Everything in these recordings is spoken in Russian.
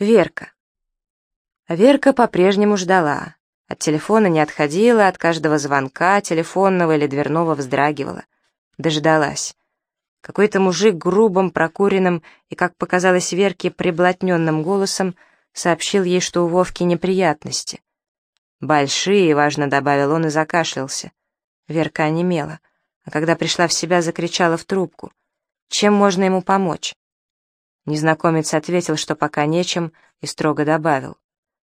Верка. Верка по-прежнему ждала. От телефона не отходила, от каждого звонка, телефонного или дверного вздрагивала. Дождалась. Какой-то мужик грубым, прокуренным и, как показалось Верке, приблотненным голосом сообщил ей, что у Вовки неприятности. «Большие», — важно добавил он и закашлялся. Верка онемела, а когда пришла в себя, закричала в трубку. «Чем можно ему помочь?» Незнакомец ответил, что пока нечем, и строго добавил.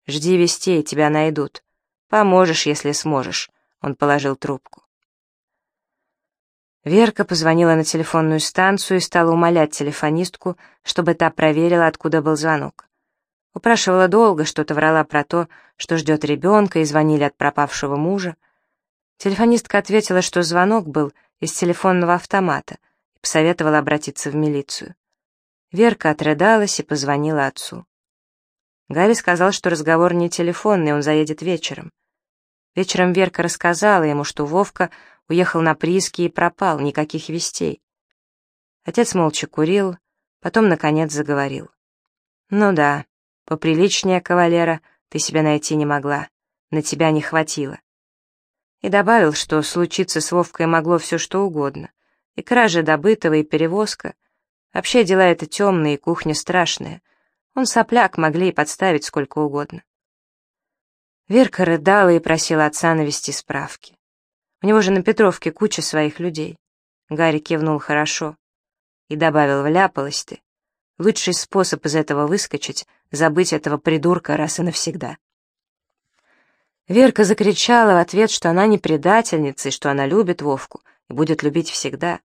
«Жди вестей, тебя найдут. Поможешь, если сможешь», — он положил трубку. Верка позвонила на телефонную станцию и стала умолять телефонистку, чтобы та проверила, откуда был звонок. Упрашивала долго, что-то врала про то, что ждет ребенка, и звонили от пропавшего мужа. Телефонистка ответила, что звонок был из телефонного автомата, и посоветовала обратиться в милицию. Верка отрыдалась и позвонила отцу. Гарри сказал, что разговор не телефонный, он заедет вечером. Вечером Верка рассказала ему, что Вовка уехал на прииски и пропал, никаких вестей. Отец молча курил, потом, наконец, заговорил. «Ну да, поприличнее кавалера ты себя найти не могла, на тебя не хватило». И добавил, что случиться с Вовкой могло все что угодно, и кража добытого, и перевозка — Вообще дела это темные, кухня страшная. Он сопляк, могли и подставить сколько угодно. Верка рыдала и просила отца навести справки. У него же на Петровке куча своих людей. Гарри кивнул хорошо и добавил, вляпалась ты. Лучший способ из этого выскочить — забыть этого придурка раз и навсегда. Верка закричала в ответ, что она не предательница и что она любит Вовку и будет любить всегда.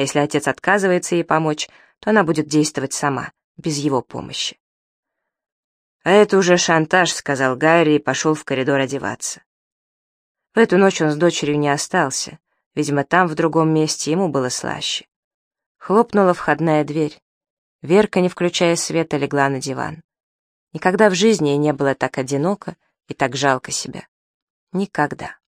А если отец отказывается ей помочь, то она будет действовать сама, без его помощи. «А это уже шантаж», — сказал Гарри и пошел в коридор одеваться. В эту ночь он с дочерью не остался, видимо, там, в другом месте, ему было слаще. Хлопнула входная дверь. Верка, не включая света, легла на диван. Никогда в жизни ей не было так одиноко и так жалко себя. Никогда.